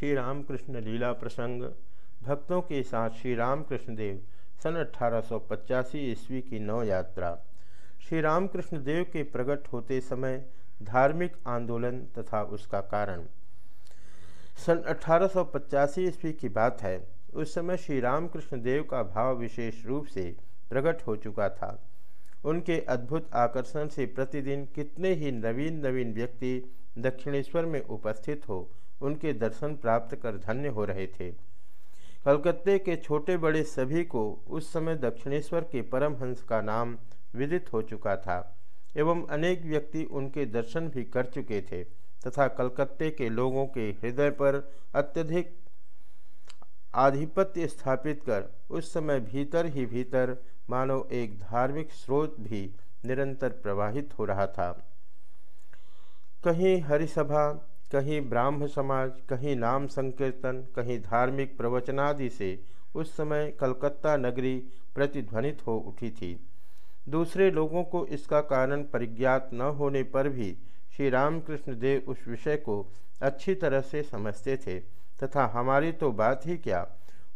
श्री रामकृष्ण लीला प्रसंग। भक्तों के साथ श्री रामकृष्ण देव सन अठारह सौ पचासी ईस्वी की नौ यात्रा। श्री रामकृष्ण देव के प्रकट होते समय धार्मिक आंदोलन तथा उसका कारण। सन अठारह सौ पचासी ईस्वी की बात है, उस समय श्री रामकृष्ण देव का भाव विशेष रूप से प्रकट हो चुका था। उनके अद्भुत आकर्षण से प्रतिदिन कितने ही नवीन नवीन व्यक्ति दक्षिणेश्वर में उपस्थित हो उनके दर्शन प्राप्त कर धन्य हो रहे थे। कलकत्ते के छोटे बड़े सभी को उस समय दक्षिणेश्वर के परमहंस का नाम विदित हो चुका था एवं अनेक व्यक्ति उनके दर्शन भी कर चुके थे तथा कलकत्ते के लोगों के हृदय पर अत्यधिक आधिपत्य स्थापित कर उस समय भीतर ही भीतर मानो एक धार्मिक स्रोत भी निरंतर प्रवाहित हो रहा था। कहीं हरिसभा, कहीं ब्राह्म समाज, कहीं नाम संकीर्तन, कहीं धार्मिक प्रवचनादि से उस समय कलकत्ता नगरी प्रतिध्वनित हो उठी थी। दूसरे लोगों को इसका कारण परिज्ञात न होने पर भी श्री रामकृष्ण देव उस विषय को अच्छी तरह से समझते थे, तथा हमारी तो बात ही क्या,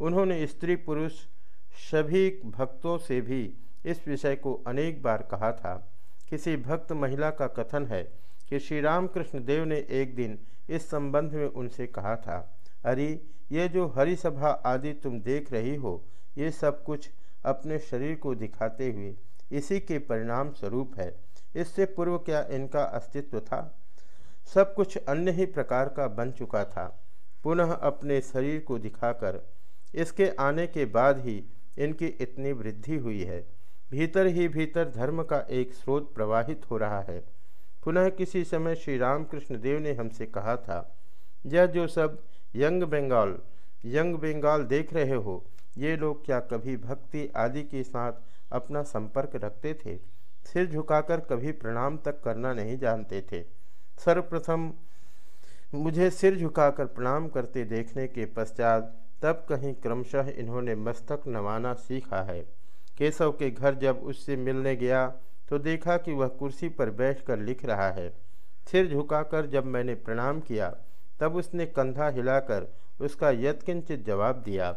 उन्होंने स्त्री पुरुष सभी भक्तों से भी इस विषय को अनेक बार कहा था। किसी भक्त महिला का कथन है कि श्री रामकृष्ण देव ने एक दिन इस संबंध में उनसे कहा था, अरे, ये जो हरि सभा आदि तुम देख रही हो, ये सब कुछ अपने शरीर को दिखाते हुए इसी के परिणाम स्वरूप है। इससे पूर्व क्या इनका अस्तित्व था? सब कुछ अन्य ही प्रकार का बन चुका था। पुनः अपने शरीर को दिखाकर इसके आने के बाद ही इनकी इतनी वृद्धि हुई है। भीतर ही भीतर धर्म का एक स्रोत प्रवाहित हो रहा है। पुनः किसी समय श्री रामकृष्ण देव ने हमसे कहा था यह जो सब यंग बंगाल यंग बंगाल देख रहे हो, ये लोग क्या कभी भक्ति आदि के साथ अपना संपर्क रखते थे? सिर झुकाकर कभी प्रणाम तक करना नहीं जानते थे। सर्वप्रथम मुझे सिर झुकाकर प्रणाम करते देखने के पश्चात तब कहीं क्रमशः इन्होंने मस्तक नवाना सीखा है। केशव के घर जब उससे मिलने गया तो देखा कि वह कुर्सी पर बैठकर लिख रहा है। सिर झुकाकर जब मैंने प्रणाम किया, तब उसने कंधा हिलाकर उसका यत्किंचित जवाब दिया।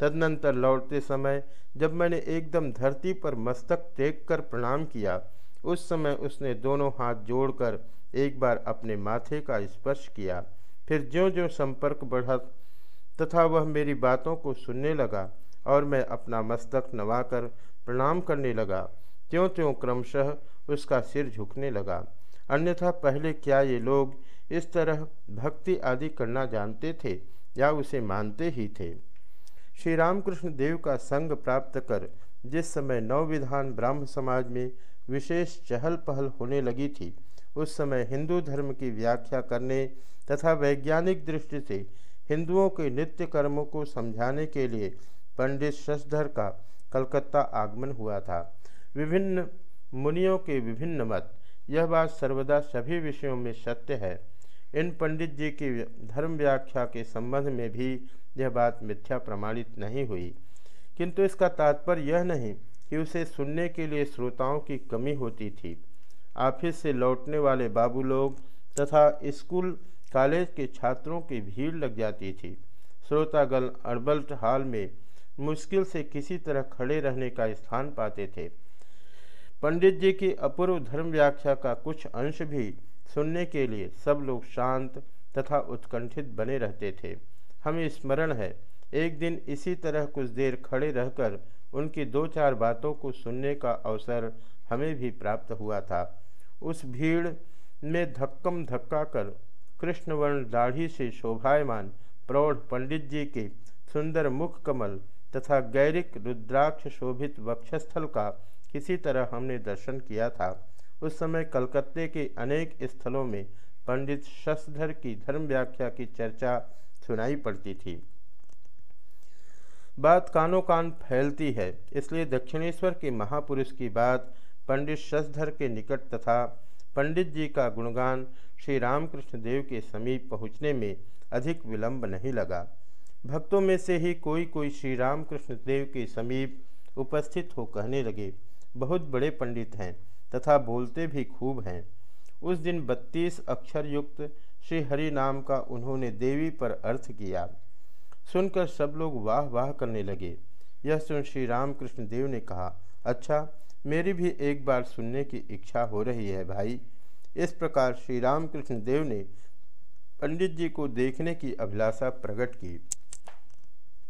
तदनंतर लौटते समय जब मैंने एकदम धरती पर मस्तक टेक कर प्रणाम किया, उस समय उसने दोनों हाथ जोड़कर एक बार अपने माथे का स्पर्श किया। फिर ज्यो ज्यो संपर्क बढ़ा तथा वह मेरी बातों को सुनने लगा और मैं अपना मस्तक नवाकर प्रणाम करने लगा त्यों त्यों क्रमशः उसका सिर झुकने लगा। अन्यथा पहले क्या ये लोग इस तरह भक्ति आदि करना जानते थे या उसे मानते ही थे? श्री रामकृष्ण देव का संग प्राप्त कर जिस समय नवविधान ब्राह्म समाज में विशेष चहल पहल होने लगी थी, उस समय हिंदू धर्म की व्याख्या करने तथा वैज्ञानिक दृष्टि से हिंदुओं के नित्य कर्मों को समझाने के लिए पंडित शशधर का कलकत्ता आगमन हुआ था। विभिन्न मुनियों के विभिन्न मत। यह बात सर्वदा सभी विषयों में सत्य है। इन पंडित जी की धर्म व्याख्या के संबंध में भी यह बात मिथ्या प्रमाणित नहीं हुई। किंतु इसका तात्पर्य यह नहीं कि उसे सुनने के लिए श्रोताओं की कमी होती थी। ऑफ़िस से लौटने वाले बाबू लोग तथा स्कूल कॉलेज के छात्रों की भीड़ लग जाती थी। श्रोतागल अड़बल्ट हाल में मुश्किल से किसी तरह खड़े रहने का स्थान पाते थे। पंडित जी की अपूर्व धर्म व्याख्या का कुछ अंश भी सुनने के लिए सब लोग शांत तथा उत्कंठित बने रहते थे। हमें स्मरण है, एक दिन इसी तरह कुछ देर खड़े रहकर उनकी दो चार बातों को सुनने का अवसर हमें भी प्राप्त हुआ था। उस भीड़ में धक्कम धक्का कर कृष्णवर्ण दाढ़ी से शोभायमान प्रौढ़ पंडित जी के सुंदर मुख कमल तथा गैरिक रुद्राक्ष शोभित वक्षस्थल का किसी तरह हमने दर्शन किया था। उस समय कलकत्ते के अनेक स्थलों में पंडित शशधर की धर्म व्याख्या की चर्चा सुनाई पड़ती थी। बात कानों कान फैलती है, इसलिए दक्षिणेश्वर के महापुरुष की बात पंडित शशधर के निकट तथा पंडित जी का गुणगान श्री रामकृष्ण देव के समीप पहुँचने में अधिक विलंब नहीं लगा। भक्तों में से ही कोई कोई श्री रामकृष्ण देव के समीप उपस्थित हो कहने लगे। बहुत बड़े पंडित हैं तथा बोलते भी खूब हैं। उस दिन बत्तीस अक्षर युक्त श्री हरि नाम का उन्होंने देवी पर अर्थ किया। सुनकर सब लोग वाह वाह करने लगे। यह सुन श्री रामकृष्ण देव ने कहा अच्छा मेरी भी एक बार सुनने की इच्छा हो रही है भाई। इस प्रकार श्री रामकृष्ण देव ने पंडित जी को देखने की अभिलाषा प्रकट की।